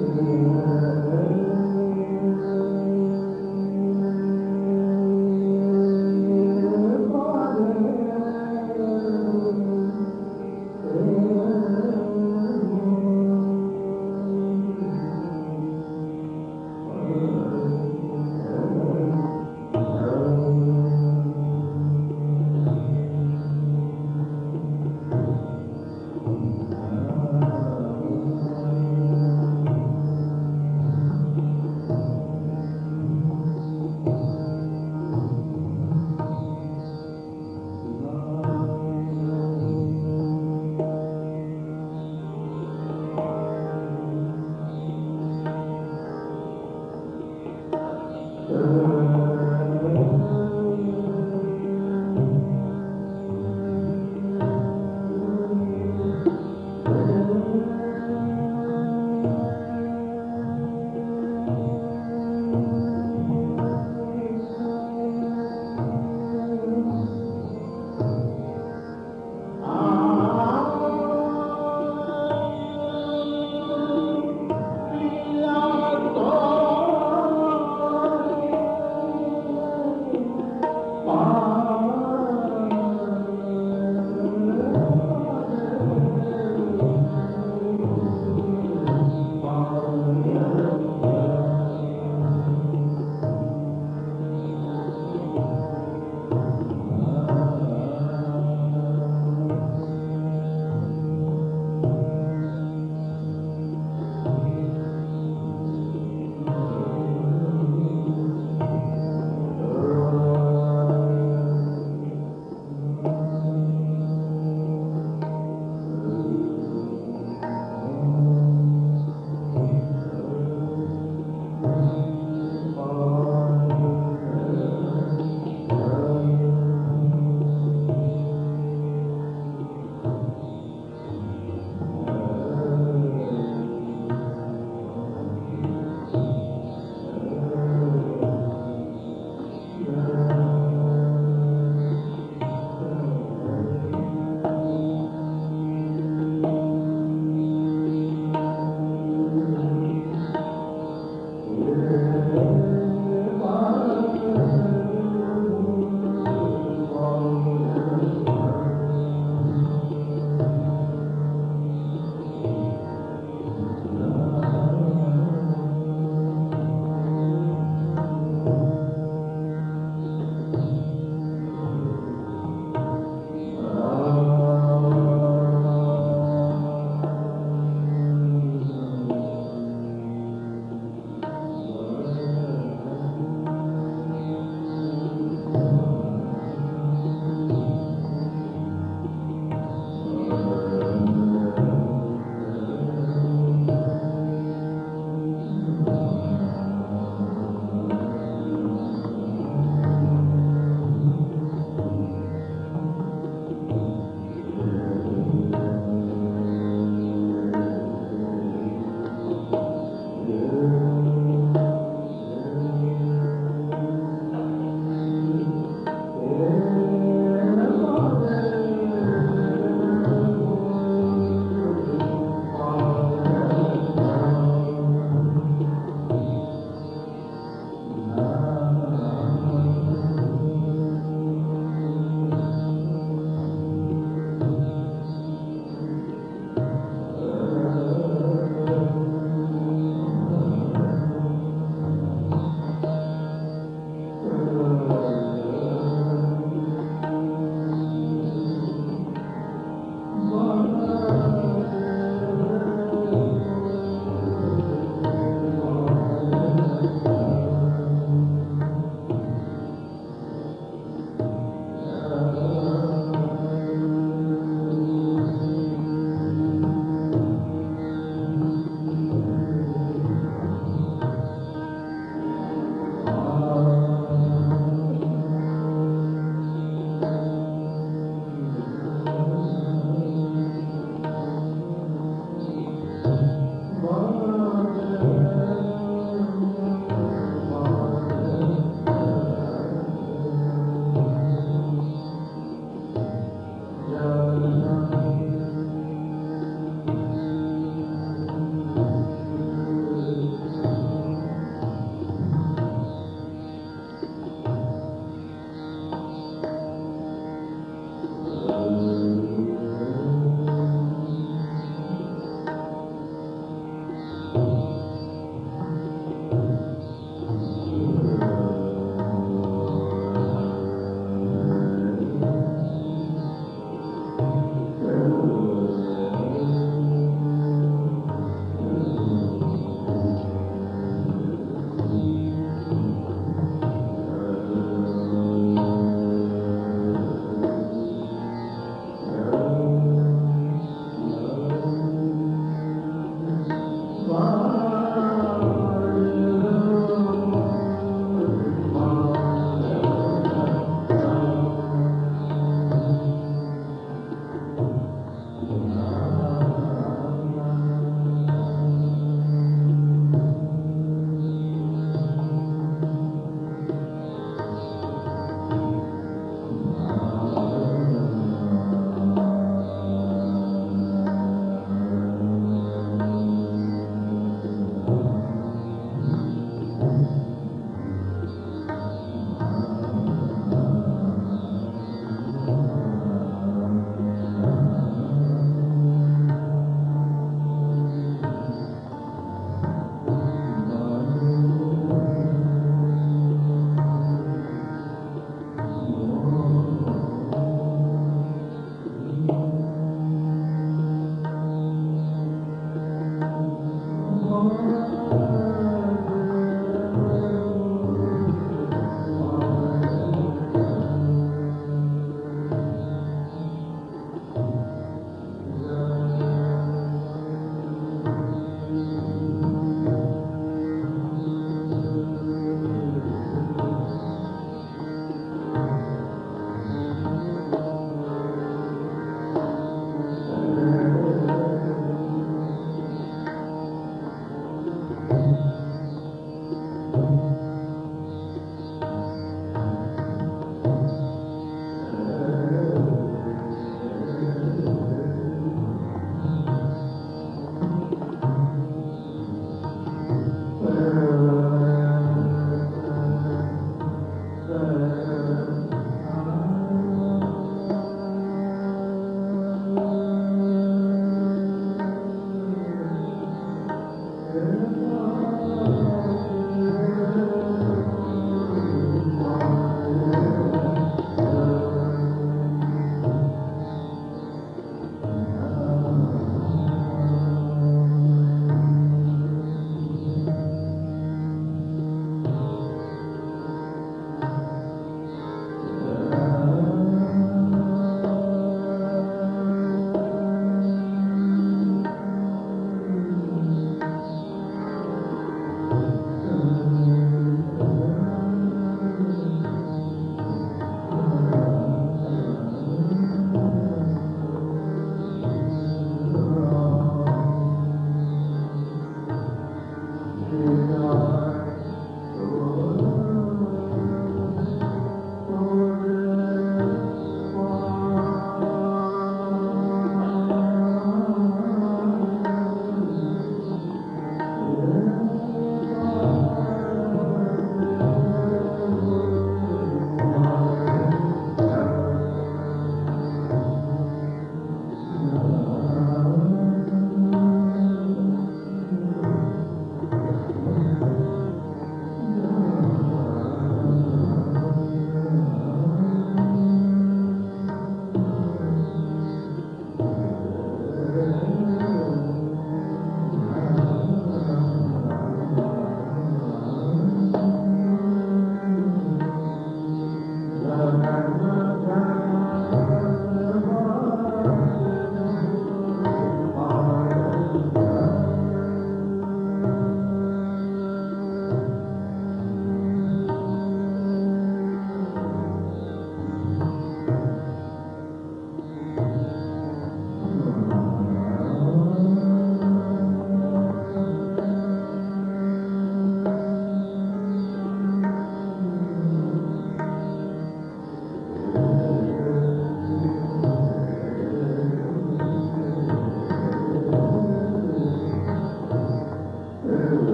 Amen.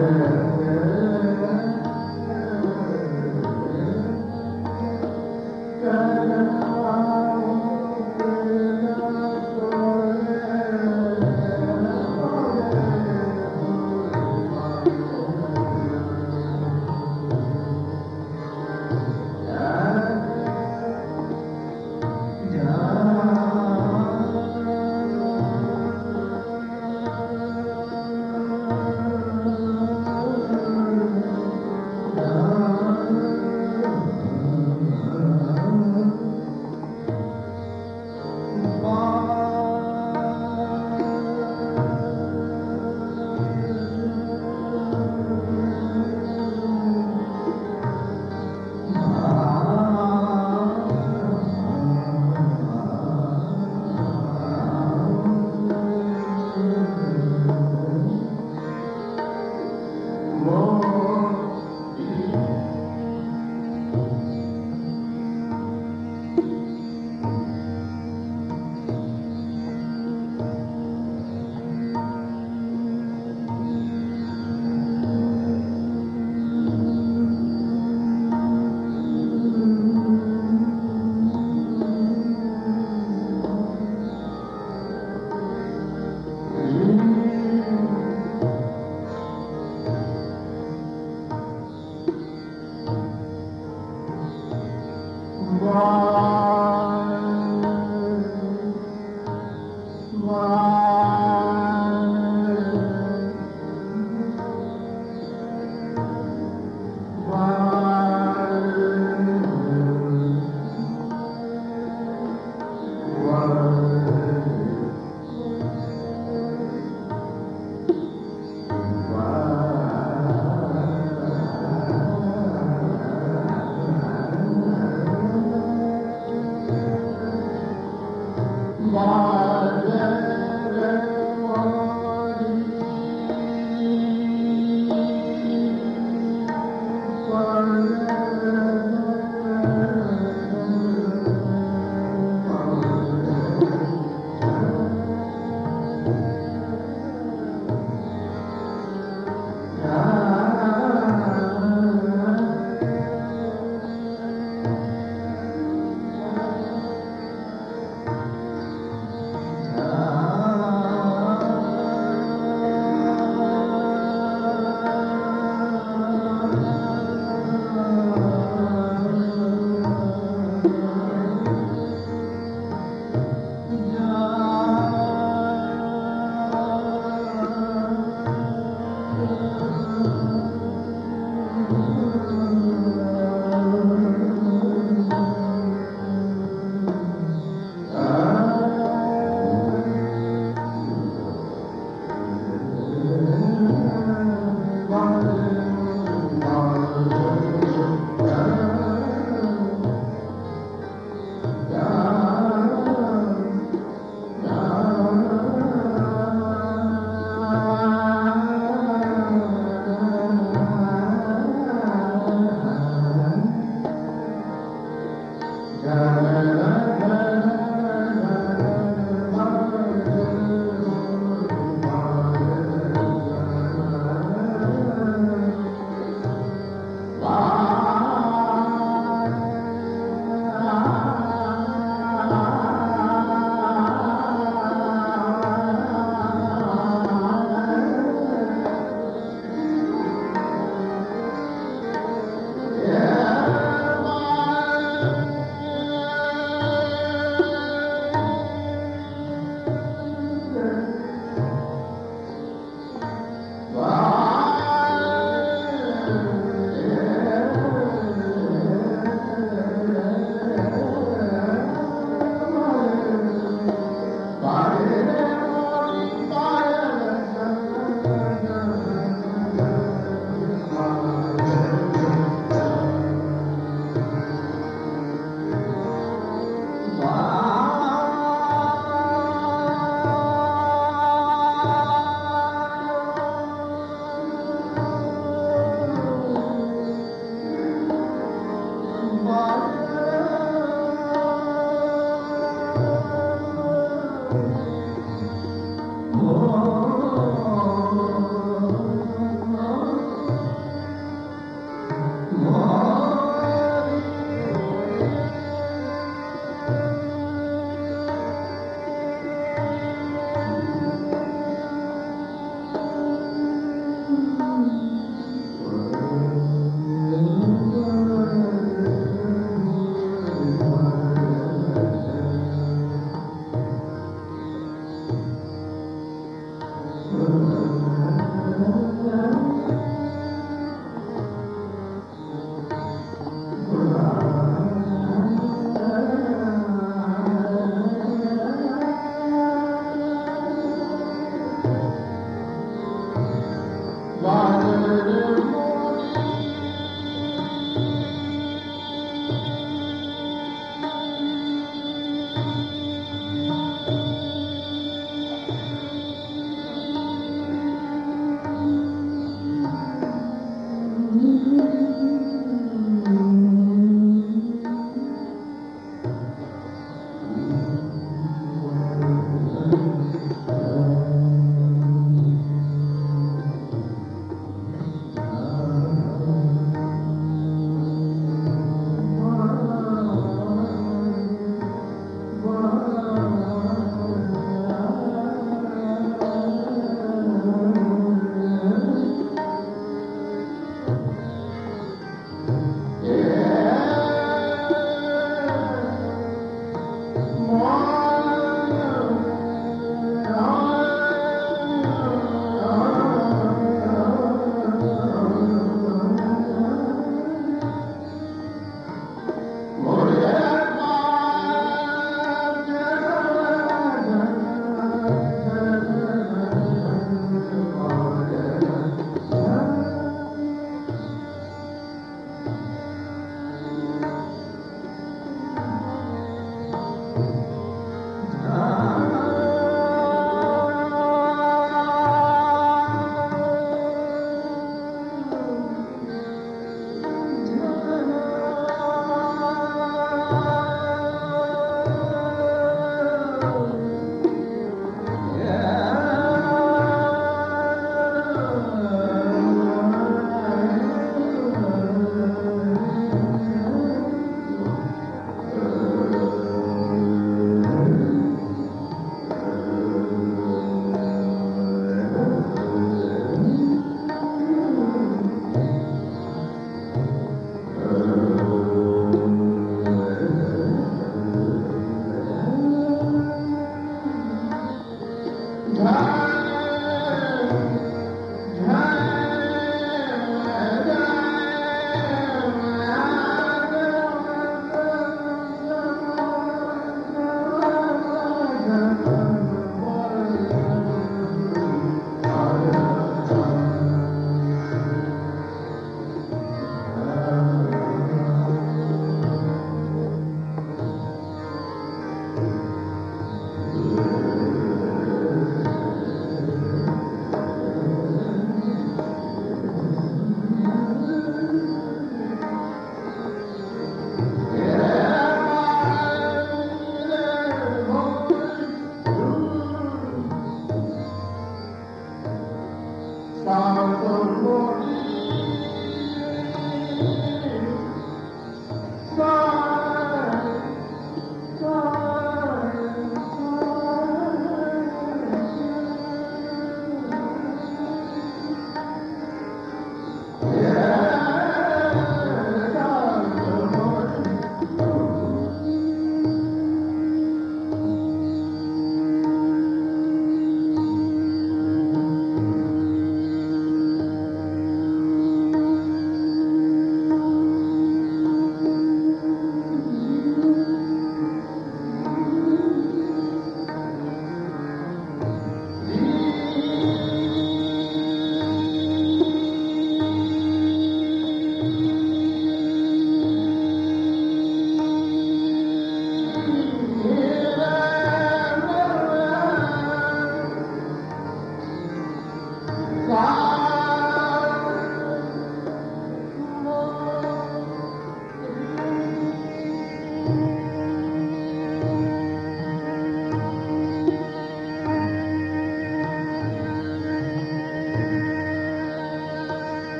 Amém.